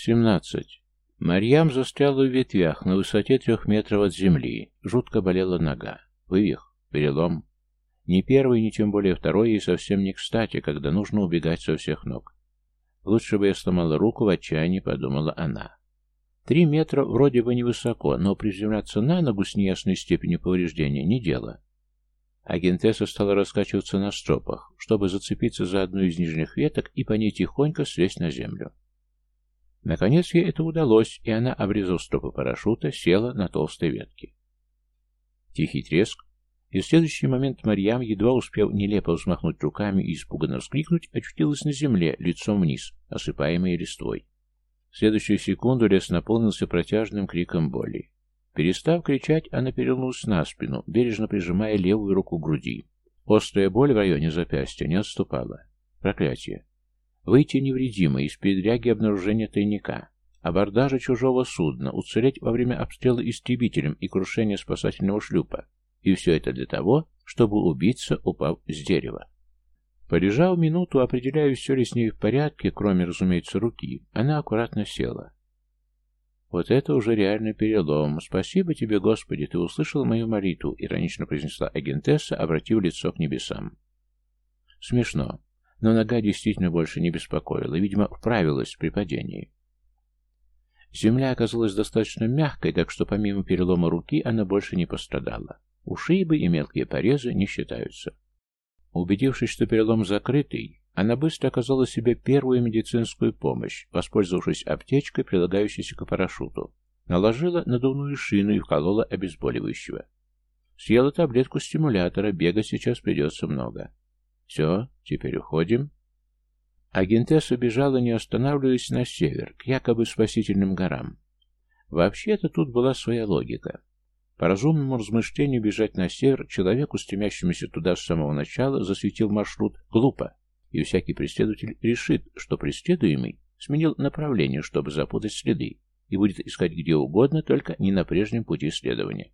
Семнадцать. Марьям застряла в ветвях на высоте трех метров от земли. Жутко болела нога. Вывих, перелом. Ни первый, ни тем более второй ей совсем не кстати, когда нужно убегать со всех ног. Лучше бы я сломала руку, в отчаянии подумала она. Три метра вроде бы невысоко, но приземляться на ногу с неясной степенью повреждения не дело. Агентесса стала раскачиваться на стропах, чтобы зацепиться за одну из нижних веток и по ней тихонько слезть на землю. Наконец ей это удалось, и она, обрезав стропы парашюта, села на толстой ветке. Тихий треск, и в следующий момент Марьям, едва успев нелепо взмахнуть руками и испуганно вскрикнуть, очутилась на земле, лицом вниз, осыпаемой листвой. В следующую секунду лес наполнился протяжным криком боли. Перестав кричать, она перевернулась на спину, бережно прижимая левую руку к груди. Острая боль в районе запястья не отступала. Проклятие. Выйти невредимо из передряги обнаружения тайника. Абордажа чужого судна, уцелеть во время обстрела истребителем и крушения спасательного шлюпа. И все это для того, чтобы убиться, упав с дерева. Полежав минуту, определяя, все ли с ней в порядке, кроме, разумеется, руки, она аккуратно села. «Вот это уже реально перелом. Спасибо тебе, Господи, ты услышал мою молитву», — иронично произнесла агентесса, обратив лицо к небесам. Смешно, но нога действительно больше не беспокоила, видимо, вправилась при падении. Земля оказалась достаточно мягкой, так что помимо перелома руки она больше не пострадала. Ушибы и мелкие порезы не считаются. Убедившись, что перелом закрытый, она быстро оказала себе первую медицинскую помощь, воспользовавшись аптечкой, прилагающейся к парашюту. Наложила надувную шину и вколола обезболивающего. Съела таблетку стимулятора, бегать сейчас придется много. Все, теперь уходим. Агентесса бежала, не останавливаясь, на север, к якобы спасительным горам. Вообще-то тут была своя логика. По разумному размышлению бежать на север человеку, стремящемуся туда с самого начала, засветил маршрут глупо, и всякий преследователь решит, что преследуемый сменил направление, чтобы запутать следы, и будет искать где угодно, только не на прежнем пути следования.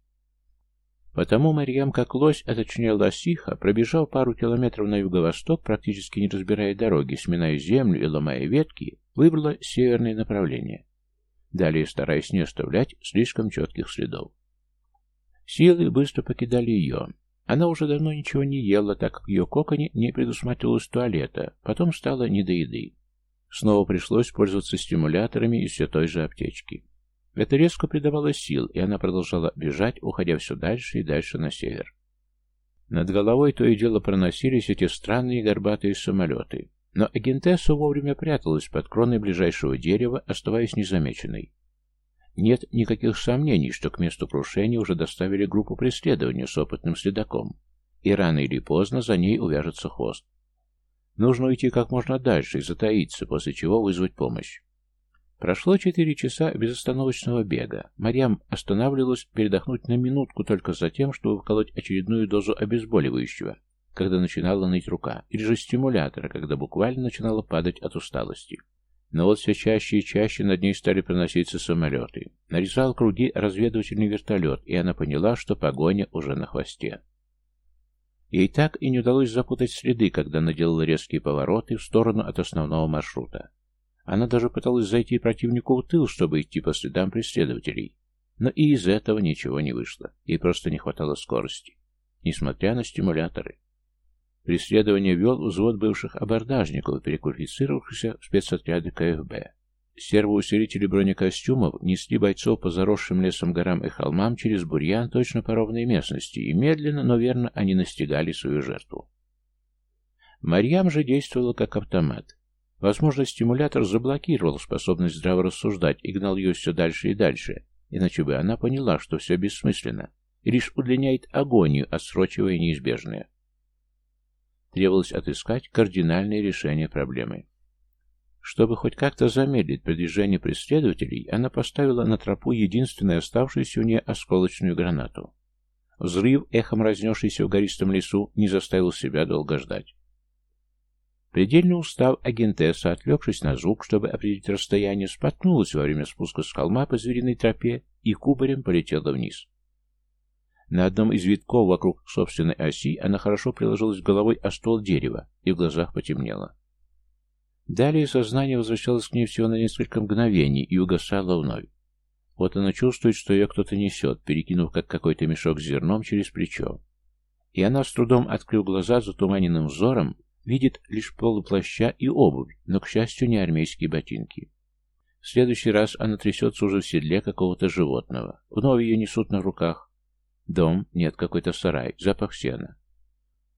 Потому Марьям, как лось, а точнее лосиха, пробежал пару километров на юго-восток, практически не разбирая дороги, сминая землю и ломая ветки, выбрала северное направление. Далее стараясь не оставлять слишком четких следов. Силы быстро покидали ее. Она уже давно ничего не ела, так как ее коконе не предусматривалось туалета, потом стало не до еды. Снова пришлось пользоваться стимуляторами из все той же аптечки. Это резко придавало сил, и она продолжала бежать, уходя все дальше и дальше на север. Над головой то и дело проносились эти странные горбатые самолеты, но агентесса вовремя пряталась под кроной ближайшего дерева, оставаясь незамеченной. Нет никаких сомнений, что к месту крушения уже доставили группу преследования с опытным следаком, и рано или поздно за ней увяжется хвост. Нужно уйти как можно дальше и затаиться, после чего вызвать помощь. Прошло четыре часа безостановочного бега. Марьям останавливалась передохнуть на минутку только за тем, чтобы вколоть очередную дозу обезболивающего, когда начинала ныть рука, или же стимулятора, когда буквально начинала падать от усталости. Но вот все чаще и чаще над ней стали проноситься самолеты. Нарезал круги разведывательный вертолет, и она поняла, что погоня уже на хвосте. Ей так и не удалось запутать следы, когда она делала резкие повороты в сторону от основного маршрута. Она даже пыталась зайти противнику в тыл, чтобы идти по следам преследователей. Но и из этого ничего не вышло. Ей просто не хватало скорости. Несмотря на стимуляторы. Преследование вел взвод бывших абордажников, переквалифицировавшихся в спецотряды КФБ. Сервоусилители бронекостюмов несли бойцов по заросшим лесом горам и холмам через бурьян точно по ровной местности, и медленно, но верно они настигали свою жертву. Марьям же действовала как автомат. Возможно, стимулятор заблокировал способность здраво рассуждать и гнал ее все дальше и дальше, иначе бы она поняла, что все бессмысленно, и лишь удлиняет агонию, отсрочивая неизбежное. Требовалось отыскать кардинальное решение проблемы. Чтобы хоть как-то замедлить продвижение преследователей, она поставила на тропу единственную оставшуюся у нее осколочную гранату. Взрыв, эхом разнесшийся в гористом лесу, не заставил себя долго ждать. Предельно устав, агентесса, отвлекшись на звук, чтобы определить расстояние, споткнулась во время спуска с холма по звериной тропе и кубарем полетела вниз. На одном из витков вокруг собственной оси она хорошо приложилась головой о ствол дерева и в глазах потемнело. Далее сознание возвращалось к ней всего на несколько мгновений и угасало вновь. Вот она чувствует, что ее кто-то несет, перекинув как какой-то мешок с зерном через плечо. И она, с трудом открыв глаза затуманенным взором, видит лишь полуплаща и обувь, но, к счастью, не армейские ботинки. В следующий раз она трясется уже в седле какого-то животного. Вновь ее несут на руках. Дом, нет, какой-то сарай, запах сена.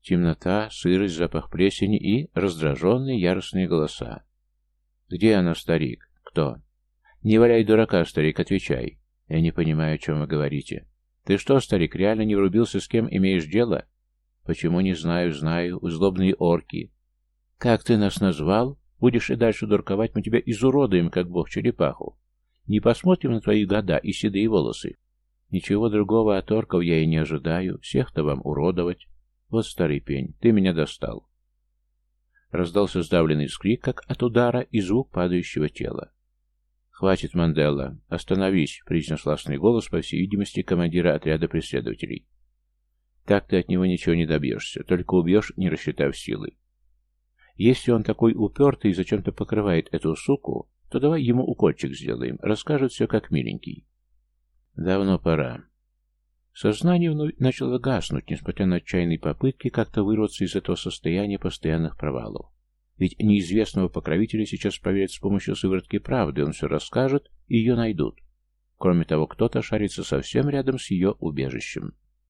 Темнота, сырость, запах плесени и раздраженные яростные голоса. «Где она, старик? Кто?» «Не валяй дурака, старик, отвечай». «Я не понимаю, о чем вы говорите». «Ты что, старик, реально не врубился, с кем имеешь дело?» «Почему не знаю, знаю. Злобные орки». «Как ты нас назвал? Будешь и дальше дурковать, мы тебя изуродуем, как бог черепаху. Не посмотрим на твои года и седые волосы. Ничего другого от орков я и не ожидаю. Всех-то вам уродовать. Вот старый пень, ты меня достал». Раздался сдавленный скрик, как от удара, и звук падающего тела. «Хватит, Мандела! Остановись!» — произнес властный голос, по всей видимости, командира отряда преследователей. «Так ты от него ничего не добьешься, только убьешь, не рассчитав силы. Если он такой упертый и зачем-то покрывает эту суку, то давай ему укольчик сделаем, расскажет все как миленький». «Давно пора». Сознание вновь начало гаснуть, несмотря на отчаянные попытки как-то вырваться из этого состояния постоянных провалов. Ведь неизвестного покровителя сейчас проверят с помощью сыворотки правды, он все расскажет, и ее найдут. Кроме того, кто-то шарится совсем рядом с ее убежищем.